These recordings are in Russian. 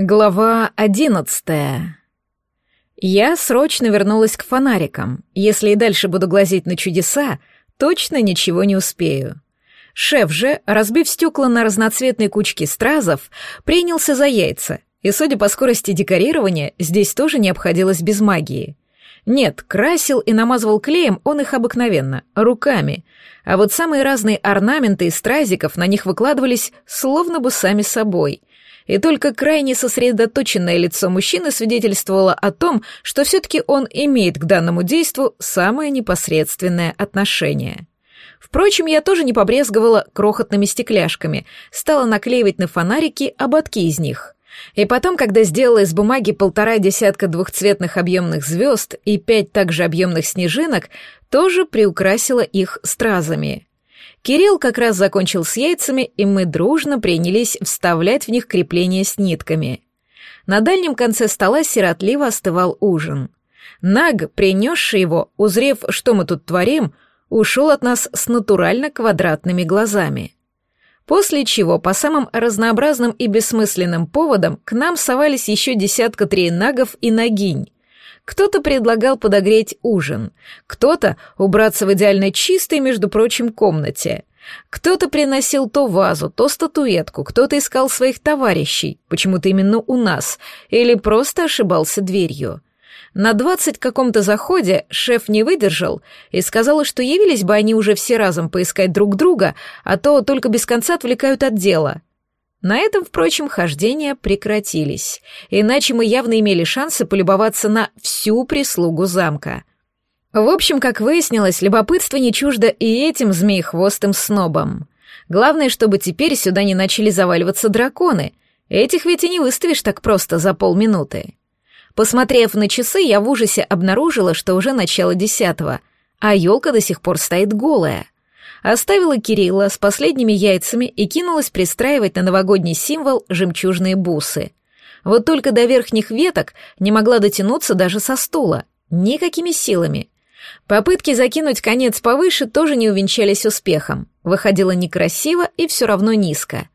Глава одиннадцатая. Я срочно вернулась к фонарикам. Если и дальше буду глазеть на чудеса, точно ничего не успею. Шеф же, разбив стекла на разноцветные кучки стразов, принялся за яйца, и, судя по скорости декорирования, здесь тоже не обходилось без магии. Нет, красил и намазывал клеем он их обыкновенно, руками, а вот самые разные орнаменты из стразиков на них выкладывались словно бы сами собой — и только крайне сосредоточенное лицо мужчины свидетельствовало о том, что все-таки он имеет к данному действу самое непосредственное отношение. Впрочем, я тоже не побрезговала крохотными стекляшками, стала наклеивать на фонарики ободки из них. И потом, когда сделала из бумаги полтора десятка двухцветных объемных звезд и пять также объемных снежинок, тоже приукрасила их стразами. Кирилл как раз закончил с яйцами, и мы дружно принялись вставлять в них крепления с нитками. На дальнем конце стола сиротливо остывал ужин. Наг, принесший его, узрев, что мы тут творим, ушел от нас с натурально квадратными глазами. После чего по самым разнообразным и бессмысленным поводам к нам совались еще десятка три нагов и нагинь, кто-то предлагал подогреть ужин, кто-то убраться в идеально чистой, между прочим, комнате. Кто-то приносил то вазу, то статуэтку, кто-то искал своих товарищей, почему-то именно у нас, или просто ошибался дверью. На двадцать каком-то заходе шеф не выдержал и сказал, что явились бы они уже все разом поискать друг друга, а то только без конца отвлекают от дела — на этом, впрочем, хождения прекратились, иначе мы явно имели шансы полюбоваться на всю прислугу замка. В общем, как выяснилось, любопытство не чуждо и этим змеехвостым снобам. Главное, чтобы теперь сюда не начали заваливаться драконы. Этих ведь и не выставишь так просто за полминуты. Посмотрев на часы, я в ужасе обнаружила, что уже начало десятого, а елка до сих пор стоит голая — оставила Кирилла с последними яйцами и кинулась пристраивать на новогодний символ жемчужные бусы. Вот только до верхних веток не могла дотянуться даже со стула, никакими силами. Попытки закинуть конец повыше тоже не увенчались успехом. Выходило некрасиво и все равно низко.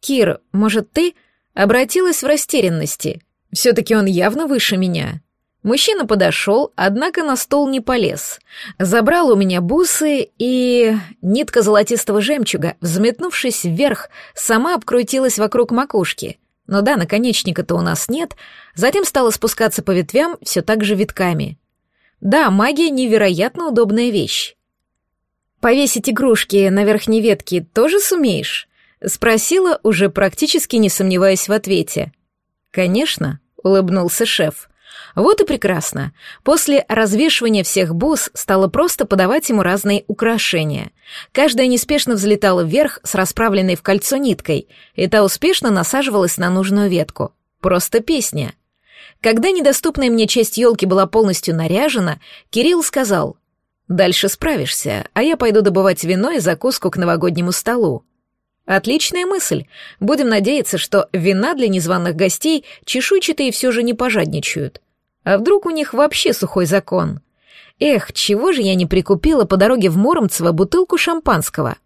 «Кир, может, ты?» Обратилась в растерянности. Все-таки он явно выше меня. Мужчина подошел, однако на стол не полез. Забрал у меня бусы, и нитка золотистого жемчуга, взметнувшись вверх, сама обкрутилась вокруг макушки. Но да, наконечника-то у нас нет, затем стала спускаться по ветвям все так же витками. Да, магия — невероятно удобная вещь. «Повесить игрушки на верхней ветке тоже сумеешь?» — спросила, уже практически не сомневаясь в ответе. «Конечно», — улыбнулся шеф. Вот и прекрасно. После развешивания всех бус стало просто подавать ему разные украшения. Каждая неспешно взлетала вверх с расправленной в кольцо ниткой, и та успешно насаживалась на нужную ветку. Просто песня. Когда недоступная мне часть елки была полностью наряжена, Кирилл сказал, «Дальше справишься, а я пойду добывать вино и закуску к новогоднему столу». Отличная мысль. Будем надеяться, что вина для незваных гостей чешуйчатые все же не пожадничают. А вдруг у них вообще сухой закон? Эх, чего же я не прикупила по дороге в Муромцево бутылку шампанского?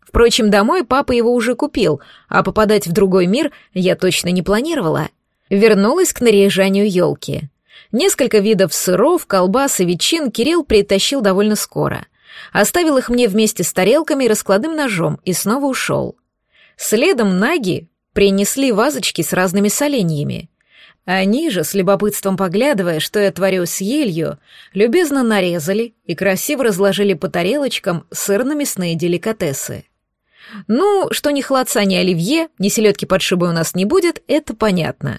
Впрочем, домой папа его уже купил, а попадать в другой мир я точно не планировала. Вернулась к наряжанию елки. Несколько видов сыров, колбас и ветчин Кирилл притащил довольно скоро. Оставил их мне вместе с тарелками и раскладным ножом и снова ушел. Следом наги принесли вазочки с разными соленьями. Они же, с любопытством поглядывая, что я творю с елью, любезно нарезали и красиво разложили по тарелочкам сырно-мясные деликатесы. Ну, что ни хладца, ни оливье, ни селедки под шубой у нас не будет, это понятно.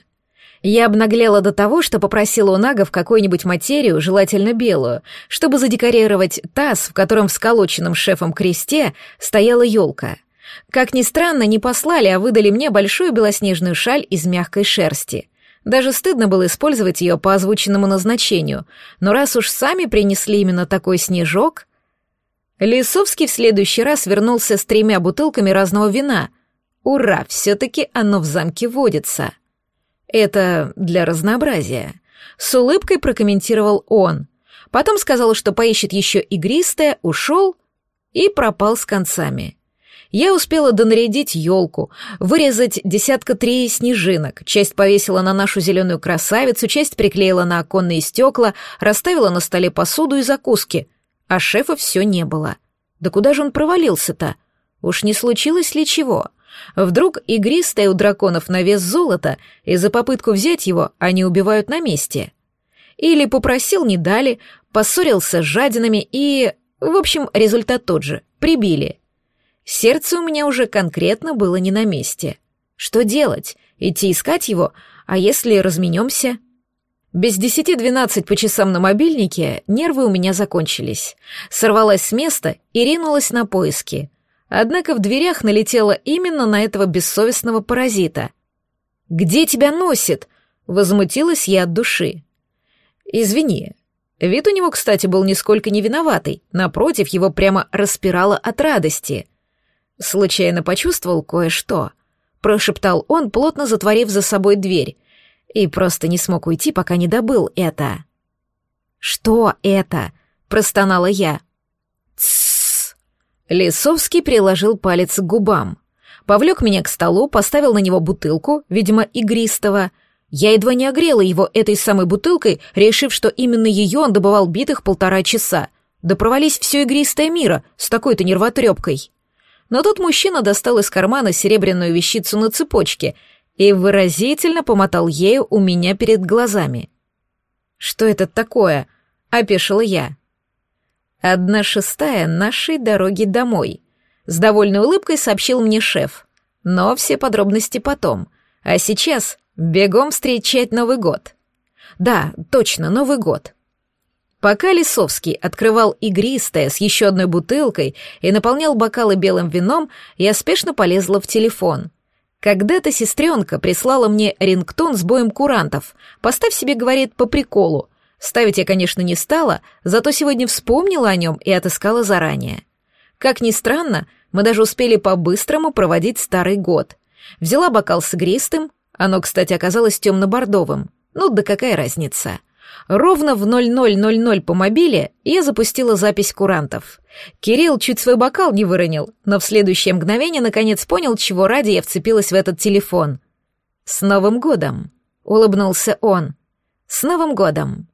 Я обнаглела до того, что попросила у нагов какую-нибудь материю, желательно белую, чтобы задекорировать таз, в котором в сколоченном шефом кресте стояла елка. Как ни странно, не послали, а выдали мне большую белоснежную шаль из мягкой шерсти — даже стыдно было использовать ее по озвученному назначению, но раз уж сами принесли именно такой снежок... Лисовский в следующий раз вернулся с тремя бутылками разного вина. Ура, все-таки оно в замке водится. Это для разнообразия. С улыбкой прокомментировал он. Потом сказал, что поищет еще игристое, ушел и пропал с концами. Я успела донарядить елку, вырезать десятка три снежинок, часть повесила на нашу зеленую красавицу, часть приклеила на оконные стекла, расставила на столе посуду и закуски, а шефа все не было. Да куда же он провалился-то? Уж не случилось ли чего? Вдруг игристая у драконов на вес золота, и за попытку взять его они убивают на месте. Или попросил, не дали, поссорился с жадинами и... В общем, результат тот же — прибили. Сердце у меня уже конкретно было не на месте. Что делать? Идти искать его? А если разменемся? Без десяти двенадцать по часам на мобильнике нервы у меня закончились. Сорвалась с места и ринулась на поиски. Однако в дверях налетела именно на этого бессовестного паразита. «Где тебя носит?» — возмутилась я от души. «Извини». Вид у него, кстати, был нисколько не виноватый, напротив, его прямо распирало от радости — Случайно почувствовал кое-что, прошептал он, плотно затворив за собой дверь, и просто не смог уйти, пока не добыл это. Что это? простонала я. Тссс. Лисовский приложил палец к губам. Повлек меня к столу, поставил на него бутылку, видимо, игристого. Я едва не огрела его этой самой бутылкой, решив, что именно ее он добывал битых полтора часа. Да провались все игристое мира с такой-то нервотрепкой. Но тут мужчина достал из кармана серебряную вещицу на цепочке и выразительно помотал ею у меня перед глазами. «Что это такое?» — опешила я. «Одна шестая нашей дороги домой», — с довольной улыбкой сообщил мне шеф. «Но все подробности потом. А сейчас бегом встречать Новый год». «Да, точно, Новый год». Пока Лисовский открывал игристое с еще одной бутылкой и наполнял бокалы белым вином, я спешно полезла в телефон. Когда-то сестренка прислала мне рингтон с боем курантов. «Поставь себе, — говорит, — по приколу». Ставить я, конечно, не стала, зато сегодня вспомнила о нем и отыскала заранее. Как ни странно, мы даже успели по-быстрому проводить старый год. Взяла бокал с игристым, оно, кстати, оказалось темно-бордовым. Ну да какая разница? — Ровно в 00.00 по мобиле я запустила запись курантов. Кирилл чуть свой бокал не выронил, но в следующее мгновение наконец понял, чего ради я вцепилась в этот телефон. «С Новым годом!» — улыбнулся он. «С Новым годом!»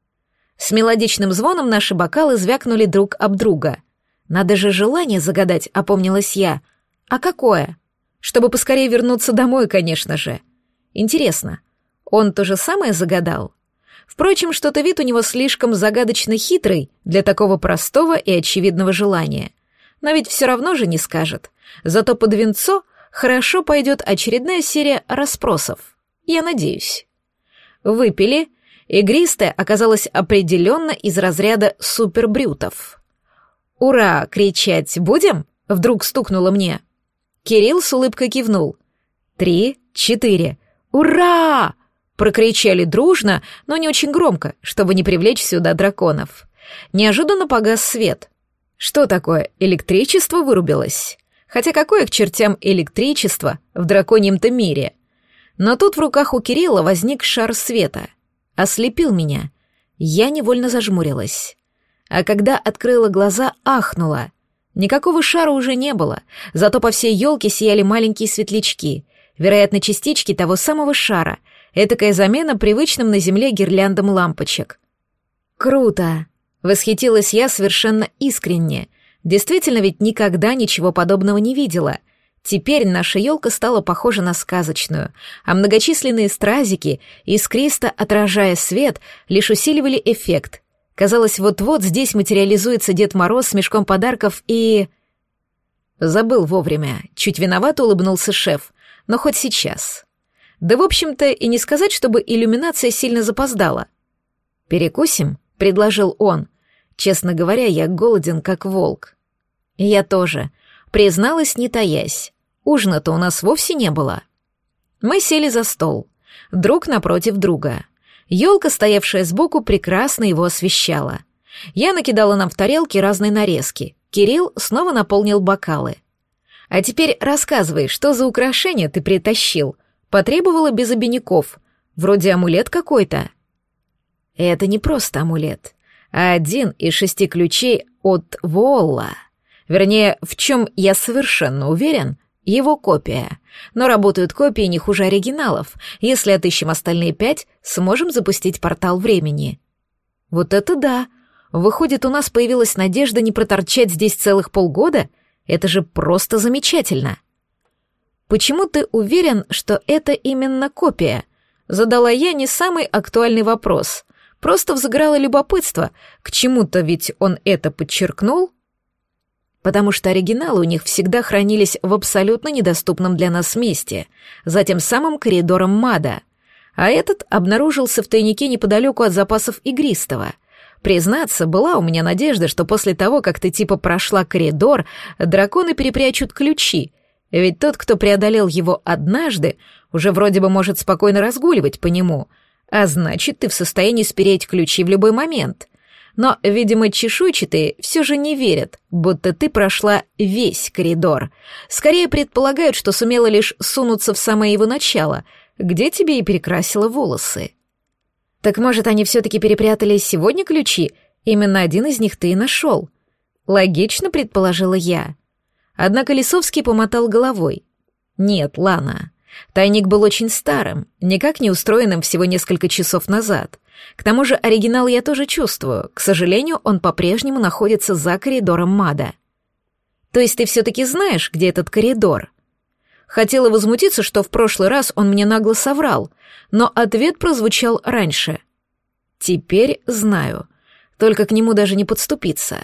С мелодичным звоном наши бокалы звякнули друг об друга. «Надо же желание загадать», — опомнилась я. «А какое?» «Чтобы поскорее вернуться домой, конечно же». «Интересно, он то же самое загадал?» Впрочем, что-то вид у него слишком загадочно хитрый для такого простого и очевидного желания. Но ведь все равно же не скажет. Зато под венцо хорошо пойдет очередная серия расспросов. Я надеюсь. Выпили. Игристая оказалась определенно из разряда супербрютов. «Ура!» — кричать будем? Вдруг стукнуло мне. Кирилл с улыбкой кивнул. «Три, четыре. Ура!» Прокричали дружно, но не очень громко, чтобы не привлечь сюда драконов. Неожиданно погас свет. Что такое, электричество вырубилось? Хотя какое к чертям электричество в драконьем-то мире? Но тут в руках у Кирилла возник шар света. Ослепил меня. Я невольно зажмурилась. А когда открыла глаза, ахнула. Никакого шара уже не было, зато по всей елке сияли маленькие светлячки, вероятно, частички того самого шара — Этакая замена привычным на земле гирляндам лампочек. «Круто!» — восхитилась я совершенно искренне. Действительно ведь никогда ничего подобного не видела. Теперь наша елка стала похожа на сказочную, а многочисленные стразики, искристо отражая свет, лишь усиливали эффект. Казалось, вот-вот здесь материализуется Дед Мороз с мешком подарков и... Забыл вовремя. Чуть виновато улыбнулся шеф. Но хоть сейчас. Да, в общем-то, и не сказать, чтобы иллюминация сильно запоздала. «Перекусим?» — предложил он. Честно говоря, я голоден, как волк. Я тоже. Призналась, не таясь. Ужина-то у нас вовсе не было. Мы сели за стол. Друг напротив друга. Елка, стоявшая сбоку, прекрасно его освещала. Я накидала нам в тарелки разные нарезки. Кирилл снова наполнил бокалы. «А теперь рассказывай, что за украшение ты притащил?» Потребовала без обиняков. Вроде амулет какой-то. Это не просто амулет, а один из шести ключей от Волла. Вернее, в чем я совершенно уверен, его копия. Но работают копии не хуже оригиналов. Если отыщем остальные пять, сможем запустить портал времени. Вот это да! Выходит, у нас появилась надежда не проторчать здесь целых полгода? Это же просто замечательно. Почему ты уверен, что это именно копия? Задала я не самый актуальный вопрос. Просто взыграло любопытство. К чему-то ведь он это подчеркнул? Потому что оригиналы у них всегда хранились в абсолютно недоступном для нас месте, за тем самым коридором Мада. А этот обнаружился в тайнике неподалеку от запасов игристого — Признаться, была у меня надежда, что после того, как ты типа прошла коридор, драконы перепрячут ключи, ведь тот, кто преодолел его однажды, уже вроде бы может спокойно разгуливать по нему, а значит, ты в состоянии спереть ключи в любой момент. Но, видимо, чешуйчатые все же не верят, будто ты прошла весь коридор. Скорее предполагают, что сумела лишь сунуться в самое его начало, где тебе и перекрасила волосы. Так может, они все-таки перепрятали сегодня ключи? Именно один из них ты и нашел. Логично, предположила я. Однако Лисовский помотал головой. Нет, Лана. Тайник был очень старым, никак не устроенным всего несколько часов назад. К тому же оригинал я тоже чувствую. К сожалению, он по-прежнему находится за коридором Мада. То есть ты все-таки знаешь, где этот коридор? Хотела возмутиться, что в прошлый раз он мне нагло соврал, но ответ прозвучал раньше. Теперь знаю. Только к нему даже не подступиться.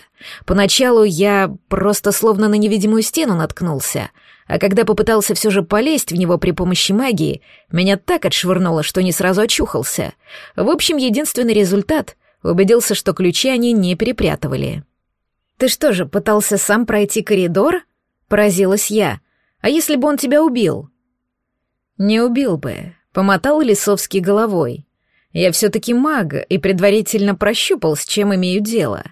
Поначалу я просто словно на невидимую стену наткнулся, а когда попытался все же полезть в него при помощи магии, меня так отшвырнуло, что не сразу очухался. В общем, единственный результат — убедился, что ключи они не перепрятывали. «Ты что же, пытался сам пройти коридор?» — поразилась я. А если бы он тебя убил? Не убил бы, помотал Лисовский головой. Я все-таки маг и предварительно прощупал, с чем имею дело.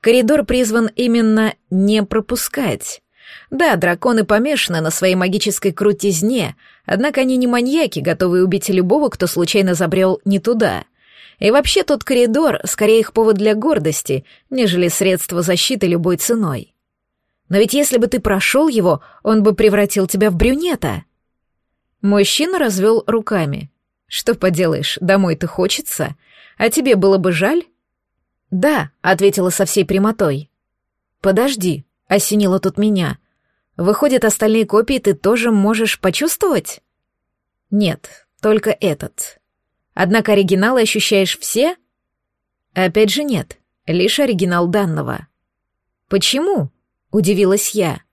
Коридор призван именно не пропускать. Да, драконы помешаны на своей магической крутизне, однако они не маньяки, готовые убить любого, кто случайно забрел не туда. И вообще тот коридор скорее их повод для гордости, нежели средство защиты любой ценой. Но ведь если бы ты прошел его, он бы превратил тебя в брюнета. Мужчина развел руками. Что поделаешь, домой-то хочется, а тебе было бы жаль? Да, ответила со всей прямотой. Подожди, осенило тут меня. Выходит, остальные копии ты тоже можешь почувствовать? Нет, только этот. Однако оригиналы ощущаешь все? Опять же нет, лишь оригинал данного. Почему? удивилась я.